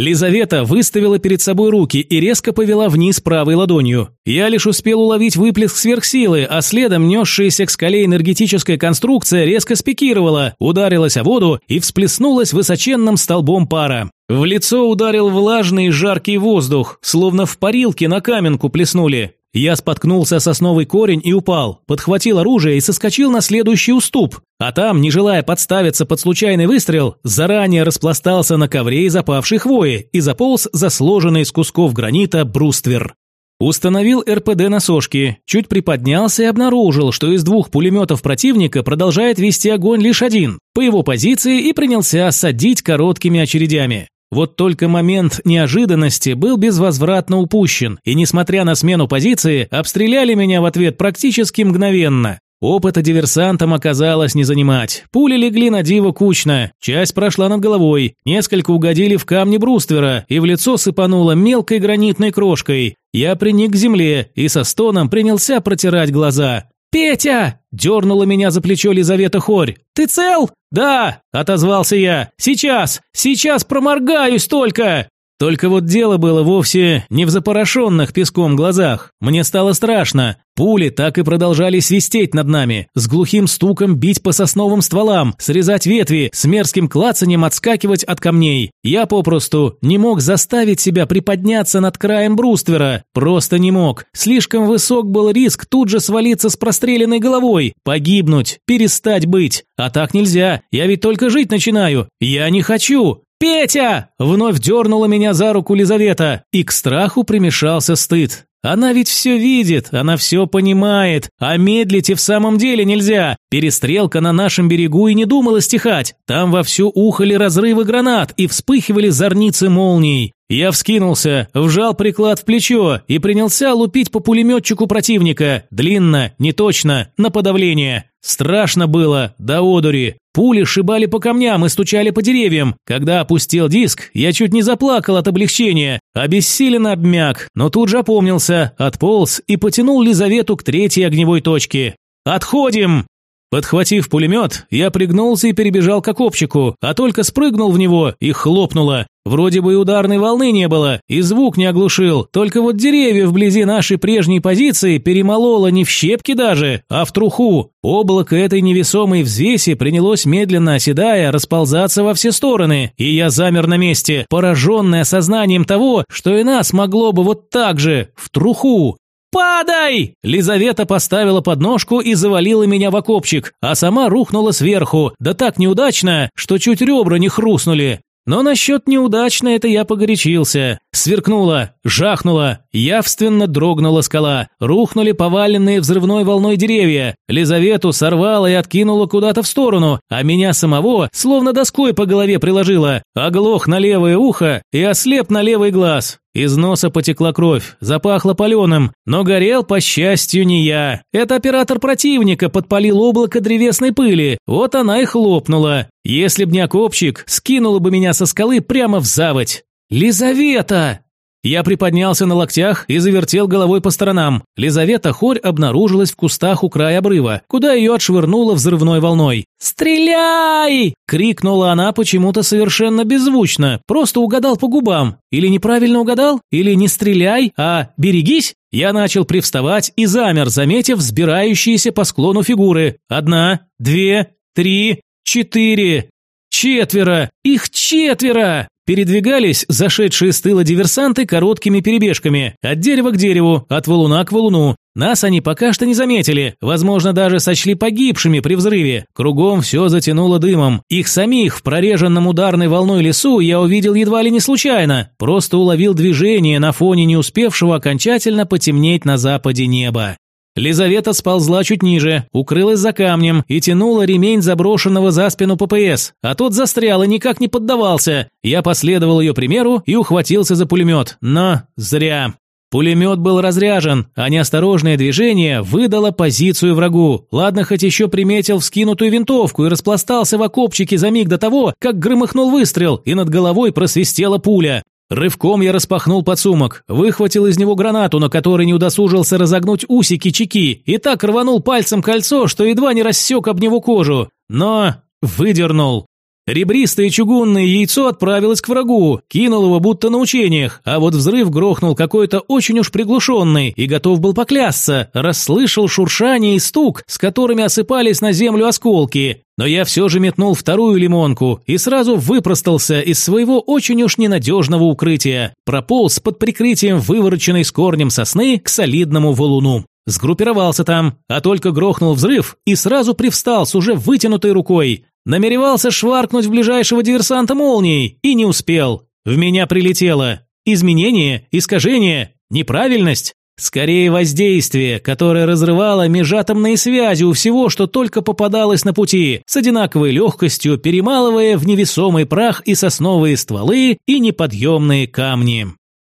Speaker 1: Лизавета выставила перед собой руки и резко повела вниз правой ладонью. Я лишь успел уловить выплеск сверхсилы, а следом несшаяся к скале энергетическая конструкция резко спикировала, ударилась о воду и всплеснулась высоченным столбом пара. В лицо ударил влажный жаркий воздух, словно в парилке на каменку плеснули. Я споткнулся о сосновый корень и упал, подхватил оружие и соскочил на следующий уступ. А там, не желая подставиться под случайный выстрел, заранее распластался на ковре из опавшей хвои и заполз за сложенный из кусков гранита бруствер. Установил РПД на сошке, чуть приподнялся и обнаружил, что из двух пулеметов противника продолжает вести огонь лишь один, по его позиции и принялся садить короткими очередями. Вот только момент неожиданности был безвозвратно упущен, и несмотря на смену позиции, обстреляли меня в ответ практически мгновенно. Опыта диверсантам оказалось не занимать. Пули легли на диво кучно, часть прошла над головой, несколько угодили в камни бруствера и в лицо сыпануло мелкой гранитной крошкой. Я приник к земле и со стоном принялся протирать глаза. «Петя!» – дернула меня за плечо Лизавета Хорь. «Ты цел?» «Да!» – отозвался я. «Сейчас! Сейчас проморгаюсь только!» Только вот дело было вовсе не в запорошенных песком глазах. Мне стало страшно. Пули так и продолжали свистеть над нами, с глухим стуком бить по сосновым стволам, срезать ветви, с мерзким клацанием отскакивать от камней. Я попросту не мог заставить себя приподняться над краем бруствера. Просто не мог. Слишком высок был риск тут же свалиться с простреленной головой, погибнуть, перестать быть. А так нельзя. Я ведь только жить начинаю. Я не хочу. «Петя!» – вновь дернула меня за руку Лизавета, и к страху примешался стыд. Она ведь все видит, она все понимает, а медлить и в самом деле нельзя. Перестрелка на нашем берегу и не думала стихать. Там вовсю ухали разрывы гранат и вспыхивали зорницы молний. Я вскинулся, вжал приклад в плечо и принялся лупить по пулеметчику противника. Длинно, неточно, на подавление. Страшно было, до одури. Пули шибали по камням и стучали по деревьям. Когда опустил диск, я чуть не заплакал от облегчения. Обессиленно обмяк, но тут же опомнился, отполз и потянул Лизавету к третьей огневой точке. «Отходим!» Подхватив пулемет, я пригнулся и перебежал к окопчику, а только спрыгнул в него и хлопнуло. Вроде бы и ударной волны не было, и звук не оглушил, только вот деревья вблизи нашей прежней позиции перемололо не в щепки даже, а в труху. Облако этой невесомой взвеси принялось медленно оседая расползаться во все стороны, и я замер на месте, пораженный осознанием того, что и нас могло бы вот так же, в труху. «Падай!» Лизавета поставила подножку и завалила меня в окопчик, а сама рухнула сверху, да так неудачно, что чуть ребра не хрустнули. Но насчет неудачно это я погорячился. Сверкнула, жахнула, явственно дрогнула скала. Рухнули поваленные взрывной волной деревья. Лизавету сорвала и откинула куда-то в сторону, а меня самого словно доской по голове приложила. Оглох на левое ухо и ослеп на левый глаз. Из носа потекла кровь, запахло паленым, но горел, по счастью, не я. Это оператор противника подпалил облако древесной пыли, вот она и хлопнула. Если б не окопчик, скинула бы меня со скалы прямо в заводь. «Лизавета!» Я приподнялся на локтях и завертел головой по сторонам. Лизавета Хорь обнаружилась в кустах у края обрыва, куда ее отшвырнуло взрывной волной. «Стреляй!» – крикнула она почему-то совершенно беззвучно, просто угадал по губам. Или неправильно угадал, или не стреляй, а берегись. Я начал привставать и замер, заметив взбирающиеся по склону фигуры. Одна, две, три, четыре. Четверо! Их четверо! Передвигались зашедшие с тыла диверсанты короткими перебежками, от дерева к дереву, от валуна к валуну. Нас они пока что не заметили, возможно, даже сочли погибшими при взрыве. Кругом все затянуло дымом. Их самих в прореженном ударной волной лесу я увидел едва ли не случайно, просто уловил движение на фоне не успевшего окончательно потемнеть на западе неба. Лизавета сползла чуть ниже, укрылась за камнем и тянула ремень заброшенного за спину ППС, а тот застрял и никак не поддавался. Я последовал ее примеру и ухватился за пулемет, но зря. Пулемет был разряжен, а неосторожное движение выдало позицию врагу. Ладно, хоть еще приметил вскинутую винтовку и распластался в окопчике за миг до того, как громыхнул выстрел, и над головой просвистела пуля. Рывком я распахнул подсумок, выхватил из него гранату, на которой не удосужился разогнуть усики чеки, и так рванул пальцем кольцо, что едва не рассек об него кожу. Но выдернул. Ребристое чугунное яйцо отправилось к врагу, кинул его будто на учениях, а вот взрыв грохнул какой-то очень уж приглушенный и готов был поклясться, расслышал шуршание и стук, с которыми осыпались на землю осколки. Но я все же метнул вторую лимонку и сразу выпростался из своего очень уж ненадежного укрытия, прополз под прикрытием вывороченной с корнем сосны к солидному валуну. Сгруппировался там, а только грохнул взрыв и сразу привстал с уже вытянутой рукой. Намеревался шваркнуть в ближайшего диверсанта молнией и не успел. В меня прилетело. Изменение, искажение, неправильность. Скорее воздействие, которое разрывало межатомные связи у всего, что только попадалось на пути, с одинаковой легкостью перемалывая в невесомый прах и сосновые стволы, и неподъемные камни.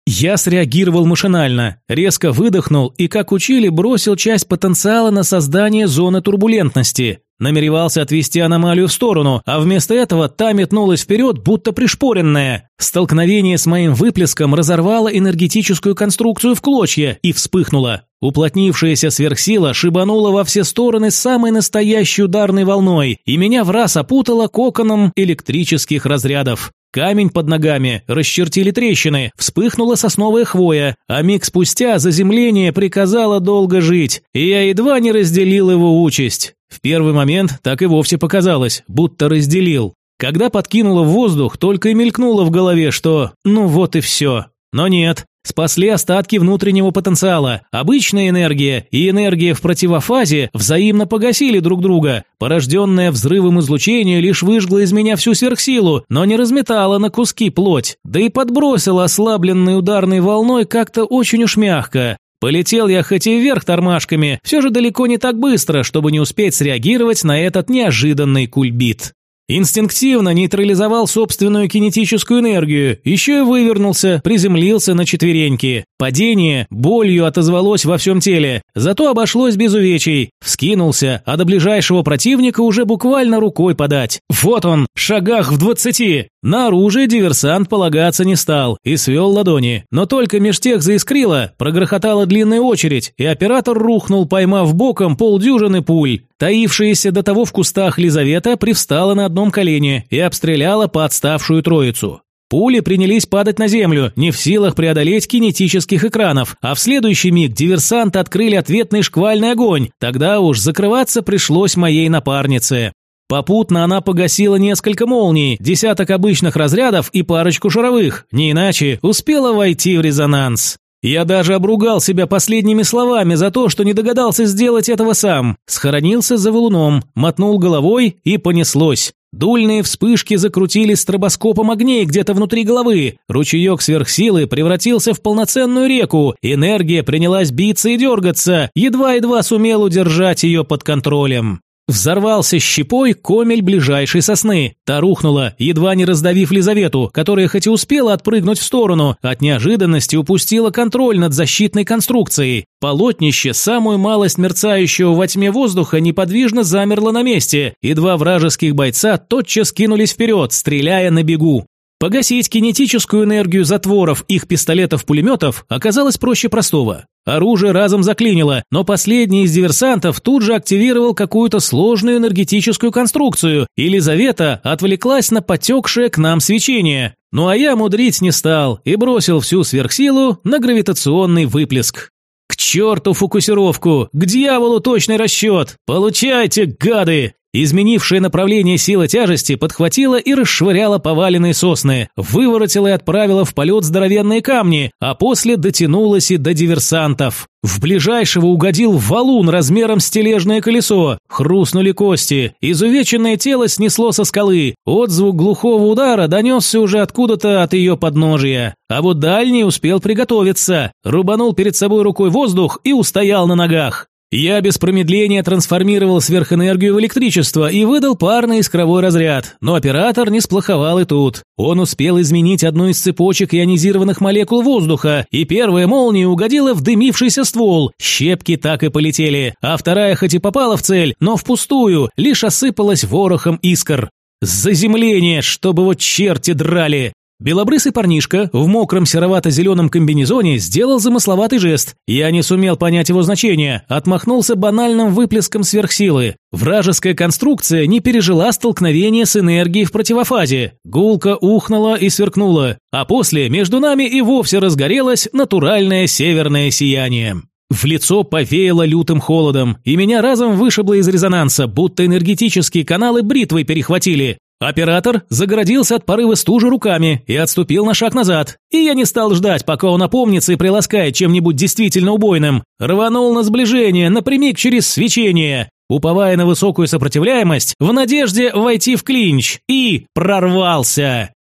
Speaker 1: Я среагировал машинально, резко выдохнул и, как учили, бросил часть потенциала на создание зоны турбулентности. Намеревался отвести аномалию в сторону, а вместо этого та метнулась вперед, будто пришпоренная. Столкновение с моим выплеском разорвало энергетическую конструкцию в клочья и вспыхнуло. Уплотнившаяся сверхсила шибанула во все стороны самой настоящей ударной волной, и меня в раз опутала коконом электрических разрядов. Камень под ногами, расчертили трещины, вспыхнула сосновая хвоя, а миг спустя заземление приказало долго жить, и я едва не разделил его участь. В первый момент так и вовсе показалось, будто разделил. Когда подкинуло в воздух, только и мелькнуло в голове, что «ну вот и все». Но нет, Спасли остатки внутреннего потенциала. Обычная энергия и энергия в противофазе взаимно погасили друг друга. Порожденное взрывом излучение лишь выжгло из меня всю сверхсилу, но не разметало на куски плоть. Да и подбросило ослабленной ударной волной как-то очень уж мягко. Полетел я хоть и вверх тормашками, все же далеко не так быстро, чтобы не успеть среагировать на этот неожиданный кульбит. Инстинктивно нейтрализовал собственную кинетическую энергию, еще и вывернулся, приземлился на четвереньки. Падение болью отозвалось во всем теле, зато обошлось без увечий. Вскинулся, а до ближайшего противника уже буквально рукой подать. Вот он, шагах в двадцати. На оружие диверсант полагаться не стал и свел ладони. Но только меж тех заискрило, прогрохотала длинная очередь, и оператор рухнул, поймав боком полдюжины пуль. Таившаяся до того в кустах Лизавета привстала на одном колене и обстреляла подставшую троицу. Пули принялись падать на землю, не в силах преодолеть кинетических экранов, а в следующий миг диверсанты открыли ответный шквальный огонь. Тогда уж закрываться пришлось моей напарнице. Попутно она погасила несколько молний, десяток обычных разрядов и парочку шаровых, не иначе успела войти в резонанс. Я даже обругал себя последними словами за то, что не догадался сделать этого сам. Схоронился за валуном, мотнул головой и понеслось. Дульные вспышки закрутились стробоскопом огней где-то внутри головы. Ручеек сверхсилы превратился в полноценную реку. Энергия принялась биться и дергаться. Едва-едва сумел удержать ее под контролем. Взорвался щепой комель ближайшей сосны. Та рухнула, едва не раздавив Лизавету, которая хоть и успела отпрыгнуть в сторону, от неожиданности упустила контроль над защитной конструкцией. Полотнище, самую малость мерцающего во тьме воздуха, неподвижно замерло на месте, и два вражеских бойца тотчас кинулись вперед, стреляя на бегу. Погасить кинетическую энергию затворов их пистолетов-пулеметов оказалось проще простого. Оружие разом заклинило, но последний из диверсантов тут же активировал какую-то сложную энергетическую конструкцию, и Лизавета отвлеклась на потекшее к нам свечение. Ну а я мудрить не стал и бросил всю сверхсилу на гравитационный выплеск. К черту фокусировку! К дьяволу точный расчет! Получайте, гады! Изменившее направление сила тяжести подхватила и расшвыряла поваленные сосны, выворотила и отправила в полет здоровенные камни, а после дотянулась и до диверсантов. В ближайшего угодил валун размером с тележное колесо. Хрустнули кости. Изувеченное тело снесло со скалы. Отзвук глухого удара донесся уже откуда-то от ее подножия. А вот дальний успел приготовиться. Рубанул перед собой рукой воздух и устоял на ногах. Я без промедления трансформировал сверхэнергию в электричество и выдал парный искровой разряд, но оператор не сплоховал и тут. Он успел изменить одну из цепочек ионизированных молекул воздуха, и первая молния угодила в дымившийся ствол. Щепки так и полетели, а вторая хоть и попала в цель, но впустую, лишь осыпалась ворохом искр. Заземление, чтобы вот черти драли. Белобрысый парнишка в мокром серовато-зеленом комбинезоне сделал замысловатый жест. Я не сумел понять его значение, отмахнулся банальным выплеском сверхсилы. Вражеская конструкция не пережила столкновение с энергией в противофазе. Гулка ухнула и сверкнула, а после между нами и вовсе разгорелось натуральное северное сияние. В лицо повеяло лютым холодом, и меня разом вышибло из резонанса, будто энергетические каналы бритвой перехватили. Оператор загородился от порыва стужи руками и отступил на шаг назад. И я не стал ждать, пока он опомнится и приласкает чем-нибудь действительно убойным. Рванул на сближение, напрямик через свечение, уповая на высокую сопротивляемость, в надежде войти в клинч. И прорвался.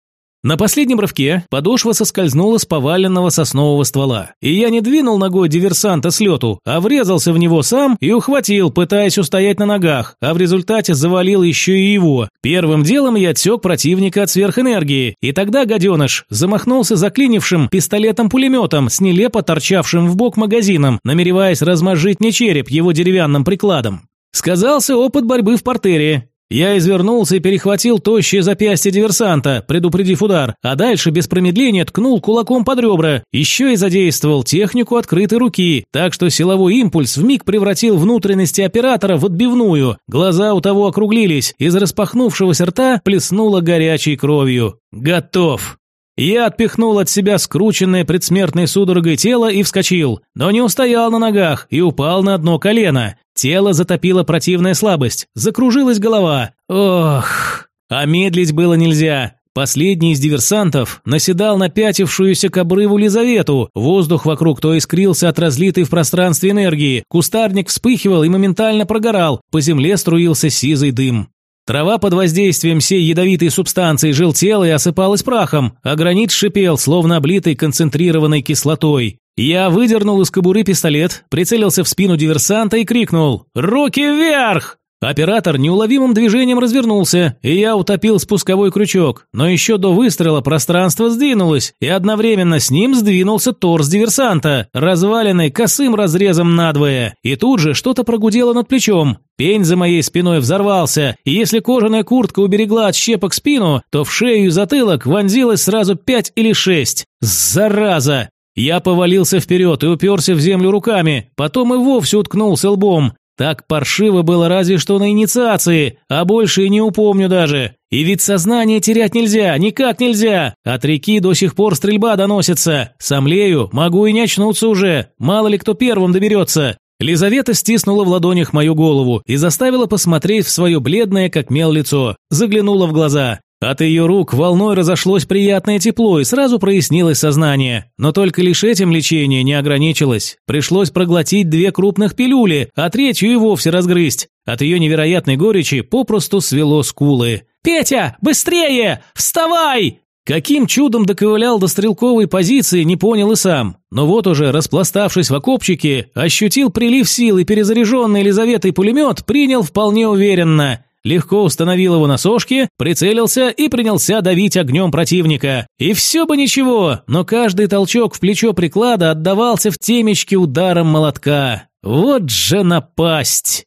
Speaker 1: На последнем рывке подошва соскользнула с поваленного соснового ствола, и я не двинул ногой диверсанта с лету, а врезался в него сам и ухватил, пытаясь устоять на ногах, а в результате завалил еще и его. Первым делом я отсек противника от сверхэнергии, и тогда гаденыш замахнулся заклинившим пистолетом-пулеметом с нелепо торчавшим в бок магазином, намереваясь размозжить мне череп его деревянным прикладом. Сказался опыт борьбы в портере, я извернулся и перехватил тощее запястье диверсанта, предупредив удар, а дальше без промедления ткнул кулаком под ребра, еще и задействовал технику открытой руки, так что силовой импульс вмиг превратил внутренности оператора в отбивную. Глаза у того округлились, из распахнувшегося рта плеснуло горячей кровью. «Готов!» Я отпихнул от себя скрученное предсмертной судорогой тело и вскочил, но не устоял на ногах и упал на одно колено. Тело затопило противная слабость, закружилась голова. Ох, а медлить было нельзя. Последний из диверсантов наседал на пятившуюся к обрыву Лизавету. Воздух вокруг то искрился от разлитой в пространстве энергии. Кустарник вспыхивал и моментально прогорал. По земле струился сизый дым. Трава под воздействием всей ядовитой субстанции желтела и осыпалась прахом, а гранит шипел, словно облитый концентрированной кислотой. Я выдернул из кобуры пистолет, прицелился в спину диверсанта и крикнул «Руки вверх!». Оператор неуловимым движением развернулся, и я утопил спусковой крючок, но еще до выстрела пространство сдвинулось, и одновременно с ним сдвинулся торс диверсанта, разваленный косым разрезом надвое, и тут же что-то прогудело над плечом. Пень за моей спиной взорвался, и если кожаная куртка уберегла от щепок спину, то в шею и затылок вонзилось сразу пять или шесть. Зараза! Я повалился вперед и уперся в землю руками, потом и вовсе уткнулся лбом. Так паршиво было разве что на инициации, а больше и не упомню даже. И ведь сознание терять нельзя, никак нельзя. От реки до сих пор стрельба доносится. Сомлею, могу и не очнуться уже. Мало ли кто первым доберется. Лизавета стиснула в ладонях мою голову и заставила посмотреть в свое бледное, как мел лицо. Заглянула в глаза. От ее рук волной разошлось приятное тепло и сразу прояснилось сознание. Но только лишь этим лечение не ограничилось. Пришлось проглотить две крупных пилюли, а третью и вовсе разгрызть. От ее невероятной горечи попросту свело скулы. «Петя, быстрее! Вставай!» Каким чудом доковылял до стрелковой позиции, не понял и сам. Но вот уже, распластавшись в окопчике, ощутил прилив сил и перезаряженный Елизаветой пулемет принял вполне уверенно – легко установил его на сошке, прицелился и принялся давить огнем противника. И все бы ничего, но каждый толчок в плечо приклада отдавался в темечке ударом молотка. Вот же напасть!